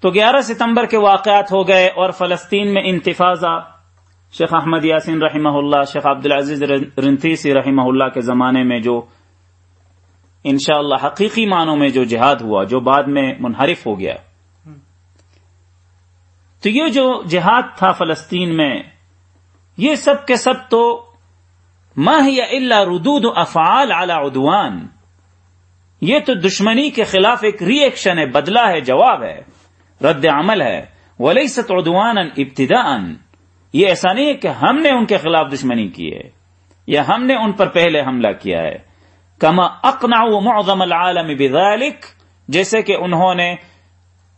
تو گیارہ ستمبر کے واقعات ہو گئے اور فلسطین میں انتفاضہ۔ شیخ احمد یاسین رحمہ اللہ، شیخ عبدالعزیز رنتیسی رحمہ اللہ کے زمانے میں جو انشاءاللہ اللہ حقیقی معنوں میں جو جہاد ہوا، جو بعد میں منحرف ہو گیا۔ تو یہ جو جہاد تھا فلسطین میں، یہ سب کے سب تو ماہ اللہ ردود افعال اعلی عدوان۔ یہ تو دشمنی کے خلاف ایک ری ایکشن ہے بدلہ ہے، جواب ہے۔ رد عمل ہے۔ ولی ست ادوان ابتدا یہ ایسا نہیں ہے کہ ہم نے ان کے خلاف دشمنی کی ہے، یا ہم نے ان پر پہلے حملہ کیا ہے۔ کما اقنا معظم العالم بذلك۔ جیسے کہ انہوں نے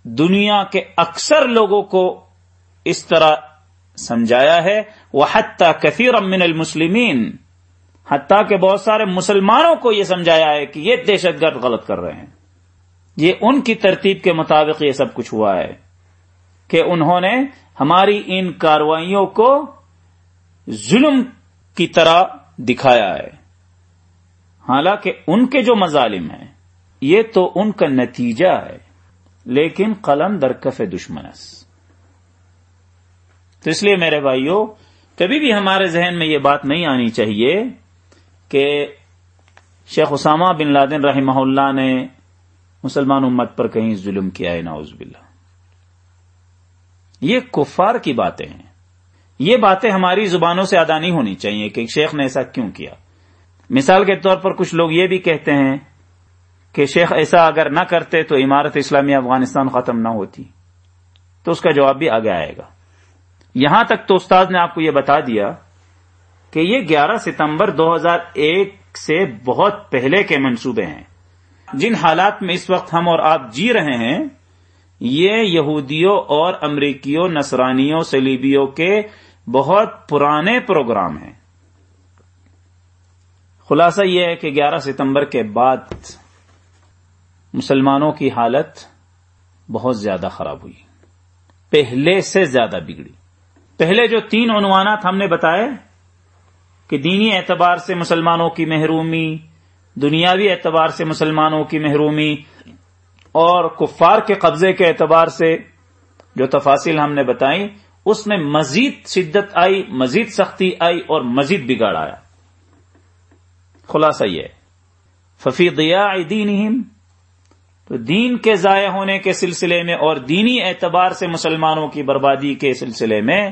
دنیا کے اکثر لوگوں کو اس طرح سمجھایا ہے۔ وہ حتیٰ کثیر امن المسلمین حتیٰ کہ بہت سارے مسلمانوں کو یہ سمجھایا ہے کہ یہ دہشت گرد غلط کر رہے ہیں۔ یہ ان کی ترتیب کے مطابق یہ سب کچھ ہوا ہے کہ انہوں نے ہماری ان کاروائیوں کو ظلم کی طرح دکھایا ہے۔ حالانکہ ان کے جو مظالم ہیں، یہ تو ان کا نتیجہ ہے، لیکن قلم درکف دشمنس تو اس لیے میرے بھائیوں کبھی بھی ہمارے ذہن میں یہ بات نہیں آنی چاہیے کہ شیخ اسامہ بن لادن رحمہ اللہ نے مسلمان امت پر کہیں ظلم کیا ہے ناؤز باللہ۔ یہ کفار کی باتیں ہیں۔ یہ باتیں ہماری زبانوں سے ادا نہیں ہونی چاہیے کہ شیخ نے ایسا کیوں کیا۔ مثال کے طور پر کچھ لوگ یہ بھی کہتے ہیں کہ شیخ ایسا اگر نہ کرتے تو عمارت اسلامی افغانستان ختم نہ ہوتی۔ تو اس کا جواب بھی آگے آئے گا۔ یہاں تک تو استاد نے آپ کو یہ بتا دیا کہ یہ گیارہ ستمبر دو ہزار ایک سے بہت پہلے کے منصوبے ہیں۔ جن حالات میں اس وقت ہم اور آپ جی رہے ہیں، یہ یہودیوں اور امریکیوں، نصرانیوں سلیبیوں کے بہت پرانے پروگرام ہیں۔ خلاصہ یہ ہے کہ گیارہ ستمبر کے بعد مسلمانوں کی حالت بہت زیادہ خراب ہوئی۔ پہلے سے زیادہ بگڑی۔ پہلے جو تین عنوانات ہم نے بتائے کہ دینی اعتبار سے مسلمانوں کی محرومی دنیاوی اعتبار سے مسلمانوں کی محرومی اور کفار کے قبضے کے اعتبار سے جو تفاصل ہم نے بتائی اس میں مزید شدت آئی، مزید سختی آئی اور مزید بگاڑ آیا۔ خلاصہ یہ ففی دیا دین تو دین کے ضائع ہونے کے سلسلے میں اور دینی اعتبار سے مسلمانوں کی بربادی کے سلسلے میں،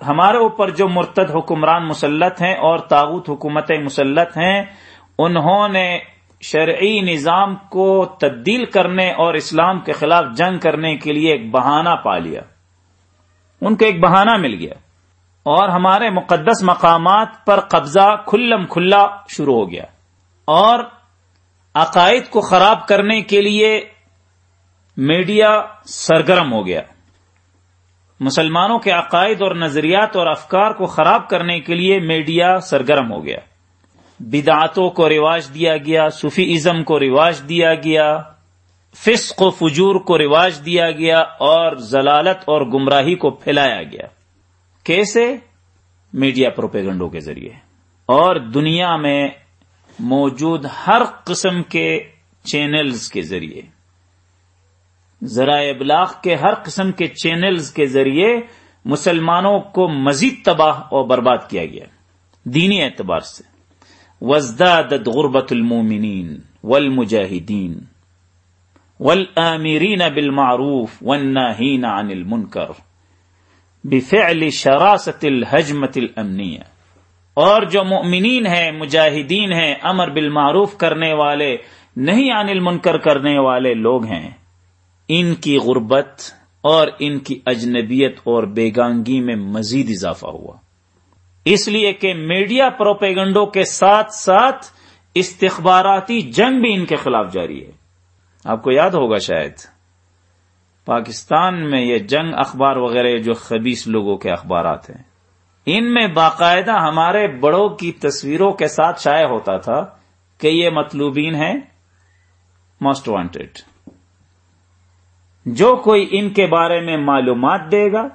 ہمارے اوپر جو مرتد حکمران مسلط ہیں اور تاغت حکومتیں مسلط ہیں انہوں نے شرعی نظام کو تبدیل کرنے اور اسلام کے خلاف جنگ کرنے کے لیے ایک بہانہ پا لیا۔ ان کو ایک بہانہ مل گیا۔ اور ہمارے مقدس مقامات پر قبضہ کھلم کھلا شروع ہو گیا۔ اور عقائد کو خراب کرنے کے لیے میڈیا سرگرم ہو گیا۔ مسلمانوں کے عقائد اور نظریات اور افکار کو خراب کرنے کے لیے میڈیا سرگرم ہو گیا۔ بدعتوں کو رواج دیا گیا صوفی ازم کو رواج دیا گیا، فسق و فجور کو رواج دیا گیا اور ضلالت اور گمراہی کو پھیلایا گیا۔ کیسے؟ میڈیا پروپیگنڈوں کے ذریعے۔ اور دنیا میں موجود ہر قسم کے چینلز کے ذریعے۔ ذرائع ابلاغ کے ہر قسم کے چینلز کے ذریعے مسلمانوں کو مزید تباہ اور برباد کیا گیا۔ دینی اعتبار سے۔ وزدادت غربت المومنین والمجاہدین والآمرین بالمعروف والناہین عن المنکر بفعل شراست الحجمت الامنیہ۔ اور جو مؤمنین ہیں، مجاہدین ہیں، امر بالمعروف کرنے والے نہیں عن المنکر کرنے والے لوگ ہیں۔ ان کی غربت اور ان کی اجنبیت اور بیگانگی میں مزید اضافہ ہوا۔ اس لیے کہ میڈیا پروپیگنڈوں کے ساتھ ساتھ استخباراتی جنگ بھی ان کے خلاف جاری ہے۔ آپ کو یاد ہوگا شاید، پاکستان میں یہ جنگ اخبار وغیرہ جو خبیص لوگوں کے اخبارات ہیں، ان میں باقاعدہ ہمارے بڑوں کی تصویروں کے ساتھ شائع ہوتا تھا کہ یہ مطلوبین ہیں موسٹ وانٹیڈ جو کوئی ان کے بارے میں معلومات دے گا،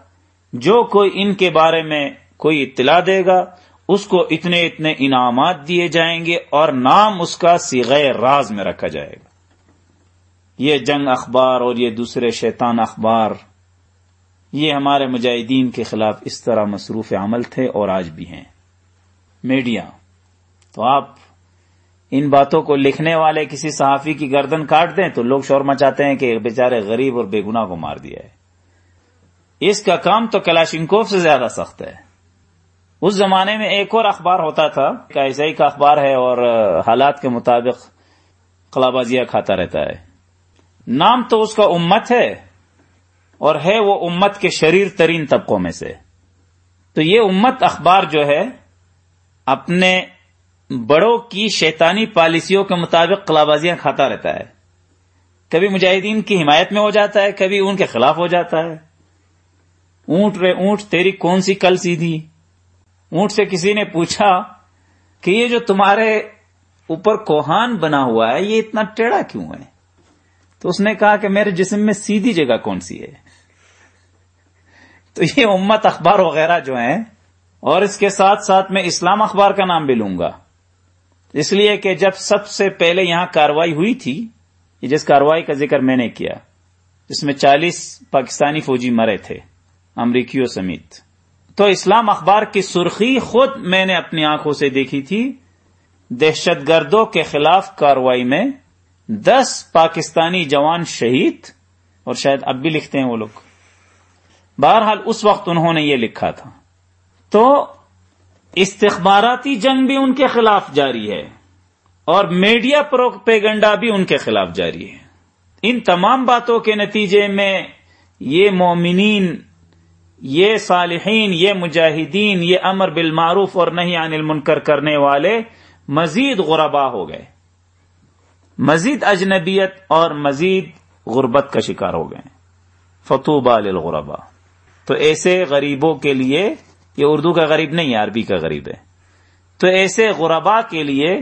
جو کوئی ان کے بارے میں کوئی اطلاع دے گا، اس کو اتنے اتنے انعامات دیے جائیں گے اور نام اس کا سیغ راز میں رکھا جائے گا۔ یہ جنگ اخبار اور یہ دوسرے شیطان اخبار، یہ ہمارے مجاہدین کے خلاف اس طرح مصروف عمل تھے اور آج بھی ہیں۔ میڈیا، تو آپ ان باتوں کو لکھنے والے کسی صحافی کی گردن کاٹ دیں تو لوگ شور مچاتے ہیں کہ بیچارے غریب اور بے گنا کو مار دیا ہے۔ اس کا کام تو کلاشنکوف سے زیادہ سخت ہے۔ اس زمانے میں ایک اور اخبار ہوتا تھا ایسا کا اخبار ہے اور حالات کے مطابق قلابازیاں کھاتا رہتا ہے۔ نام تو اس کا امت ہے، اور ہے وہ امت کے شریر ترین طبقوں میں سے۔ تو یہ امت اخبار جو ہے، اپنے بڑوں کی شیطانی پالیسیوں کے مطابق قلابازیاں کھاتا رہتا ہے۔ کبھی مجاہدین کی حمایت میں ہو جاتا ہے، کبھی ان کے خلاف ہو جاتا ہے۔ اونٹ رے اونٹ، تیری کون سی کل سیدھی؟ اونٹ سے کسی نے پوچھا کہ یہ جو تمہارے اوپر کوہان بنا ہوا ہے، یہ اتنا ٹیڑھا کیوں ہے؟ تو اس نے کہا کہ میرے جسم میں سیدھی جگہ کون سی ہے؟ تو یہ امت اخبار وغیرہ جو ہیں، اور اس کے ساتھ ساتھ میں اسلام اخبار کا نام بھی لوں گا۔ اس لیے کہ جب سب سے پہلے یہاں کاروائی ہوئی تھی جس کاروائی کا ذکر میں نے کیا، جس میں چالیس پاکستانی فوجی مرے تھے، امریکیوں سمیت۔ تو اسلام اخبار کی سرخی خود میں نے اپنی آنکھوں سے دیکھی تھی۔ دہشت گردوں کے خلاف کاروائی میں دس پاکستانی جوان شہید، اور شاید اب بھی لکھتے ہیں وہ لوگ۔ بہرحال اس وقت انہوں نے یہ لکھا تھا۔ تو استخباراتی جنگ بھی ان کے خلاف جاری ہے، اور میڈیا پروپیگنڈا بھی ان کے خلاف جاری ہے۔ ان تمام باتوں کے نتیجے میں یہ مومنین یہ صالحین، یہ مجاہدین، یہ امر بالمعروف اور نہیں عن المنکر کرنے والے مزید غربا ہو گئے۔ مزید اجنبیت اور مزید غربت کا شکار ہو گئے۔ فتوبہ للغربا تو ایسے غریبوں کے لیے، یہ اردو کا غریب نہیں، عربی کا غریب ہے۔ تو ایسے غربا کے لیے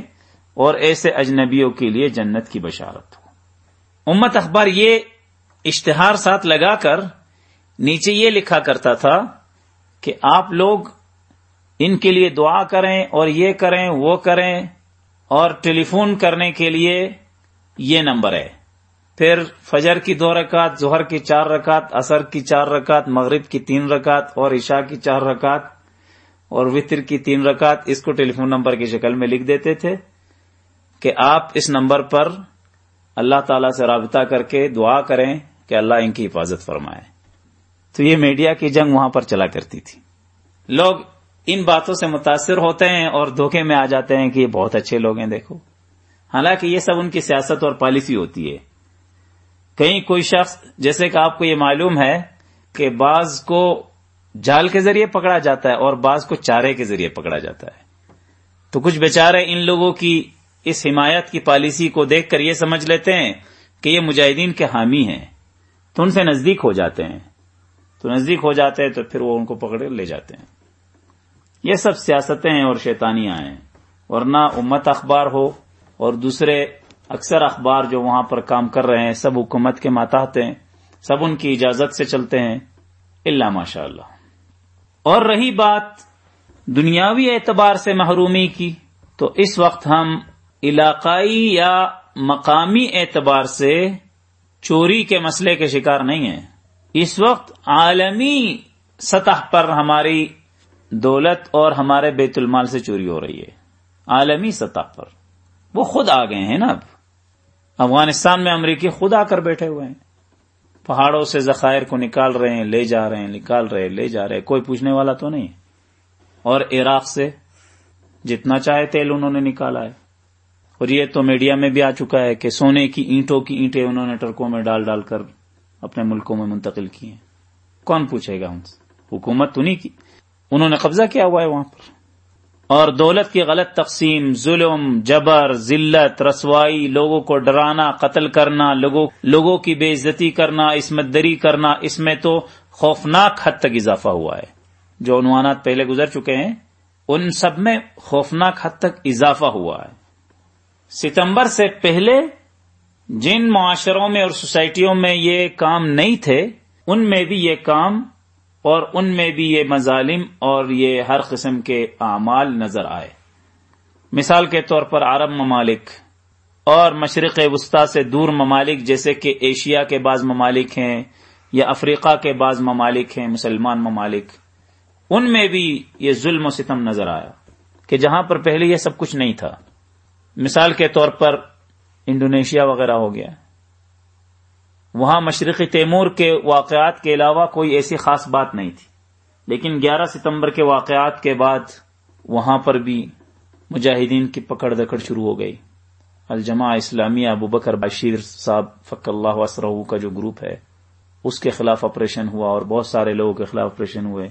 اور ایسے اجنبیوں کے لیے جنت کی بشارت ہو۔ امت اخبار یہ اشتہار ساتھ لگا کر نیچے یہ لکھا کرتا تھا کہ آپ لوگ ان کے لیے دعا کریں اور یہ کریں، وہ کریں اور ٹیلی فون کرنے کے لیے یہ نمبر ہے۔ پھر فجر کی دو رکعت، ظہر کی چار رکعت اثر کی چار رکعت، مغرب کی تین رکعت اور عشاء کی چار رکعت اور وطر کی تین رکعت، اس کو ٹیلی فون نمبر کی شکل میں لکھ دیتے تھے کہ آپ اس نمبر پر اللہ تعالی سے رابطہ کر کے دعا کریں کہ اللہ ان کی حفاظت فرمائے۔ تو یہ میڈیا کی جنگ وہاں پر چلا کرتی تھی۔ لوگ ان باتوں سے متاثر ہوتے ہیں اور دھوکے میں آ جاتے ہیں کہ یہ بہت اچھے لوگ ہیں، دیکھو۔ حالانکہ یہ سب ان کی سیاست اور پالیسی ہوتی ہے۔ کہیں کوئی شخص، جیسے کہ آپ کو یہ معلوم ہے کہ بعض کو جال کے ذریعے پکڑا جاتا ہے اور بعض کو چارے کے ذریعے پکڑا جاتا ہے۔ تو کچھ بیچارے ان لوگوں کی اس حمایت کی پالیسی کو دیکھ کر یہ سمجھ لیتے ہیں کہ یہ مجاہدین کے حامی ہیں۔ تو ان سے نزدیک ہو جاتے ہیں۔ تو نزدیک ہو جاتے ہیں تو پھر وہ ان کو پکڑے لے جاتے ہیں۔ یہ سب سیاستیں ہیں اور شیطانیاں ہیں۔ ورنہ امت اخبار ہو اور دوسرے اکثر اخبار جو وہاں پر کام کر رہے ہیں، سب حکومت کے ماتحت ہیں، سب ان کی اجازت سے چلتے ہیں۔ اللہ ماشاء اللہ اور رہی بات دنیاوی اعتبار سے محرومی کی، تو اس وقت ہم علاقائی یا مقامی اعتبار سے چوری کے مسئلے کے شکار نہیں ہیں۔ اس وقت عالمی سطح پر ہماری دولت اور ہمارے بیت المال سے چوری ہو رہی ہے۔ عالمی سطح پر۔ وہ خود آ گئے ہیں نا اب۔ افغانستان میں امریکی خود آ کر بیٹھے ہوئے ہیں۔ پہاڑوں سے ذخائر کو نکال رہے ہیں، لے جا رہے ہیں، نکال رہے لے جا رہے کوئی پوچھنے والا تو نہیں۔ اور عراق سے جتنا چاہے تیل انہوں نے نکالا ہے۔ اور یہ تو میڈیا میں بھی آ چکا ہے کہ سونے کی اینٹوں کی اینٹیں انہوں نے ٹرکوں میں ڈال ڈال کر اپنے ملکوں میں منتقل کی ہیں۔ کون پوچھے گا ان سے؟ حکومت انہیں کی۔ انہوں نے قبضہ کیا ہوا ہے وہاں پر۔ اور دولت کی غلط تقسیم، ظلم، جبر، ذلت، رسوائی، لوگوں کو ڈرانا، قتل کرنا، لوگوں کی بے عزتی کرنا عصمت دری کرنا، اس میں تو خوفناک حد تک اضافہ ہوا ہے۔ جو عنوانات پہلے گزر چکے ہیں، ان سب میں خوفناک حد تک اضافہ ہوا ہے۔ ستمبر سے پہلے جن معاشروں میں اور سوسائٹیوں میں یہ کام نہیں تھے، ان میں بھی یہ کام اور ان میں بھی یہ مظالم اور یہ ہر قسم کے اعمال نظر آئے۔ مثال کے طور پر عرب ممالک اور مشرق وسطی سے دور ممالک، جیسے کہ ایشیا کے بعض ممالک ہیں یا افریقہ کے بعض ممالک ہیں، مسلمان ممالک، ان میں بھی یہ ظلم و ستم نظر آیا کہ جہاں پر پہلے یہ سب کچھ نہیں تھا۔ مثال کے طور پر انڈونیشیا وغیرہ ہو گیا وہاں مشرقی تیمور کے واقعات کے علاوہ کوئی ایسی خاص بات نہیں تھی لیکن گیارہ ستمبر کے واقعات کے بعد وہاں پر بھی مجاہدین کی پکڑ دکڑ شروع ہو گئی۔ الجماع اسلامیہ ابو بکر بشیر صاحب فق اللہ وسرہ کا جو گروپ ہے، اس کے خلاف آپریشن ہوا اور بہت سارے لوگوں کے خلاف آپریشن ہوئے۔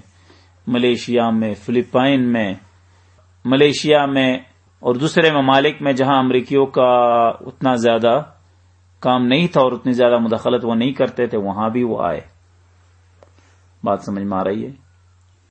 ملیشیا میں، فلپائن میں، ملیشیا میں اور دوسرے ممالک میں جہاں امریکیوں کا اتنا زیادہ کام نہیں تھا اور اتنی زیادہ مداخلت وہ نہیں کرتے تھے، وہاں بھی وہ آئے۔ بات سمجھ میں آ رہی ہے؟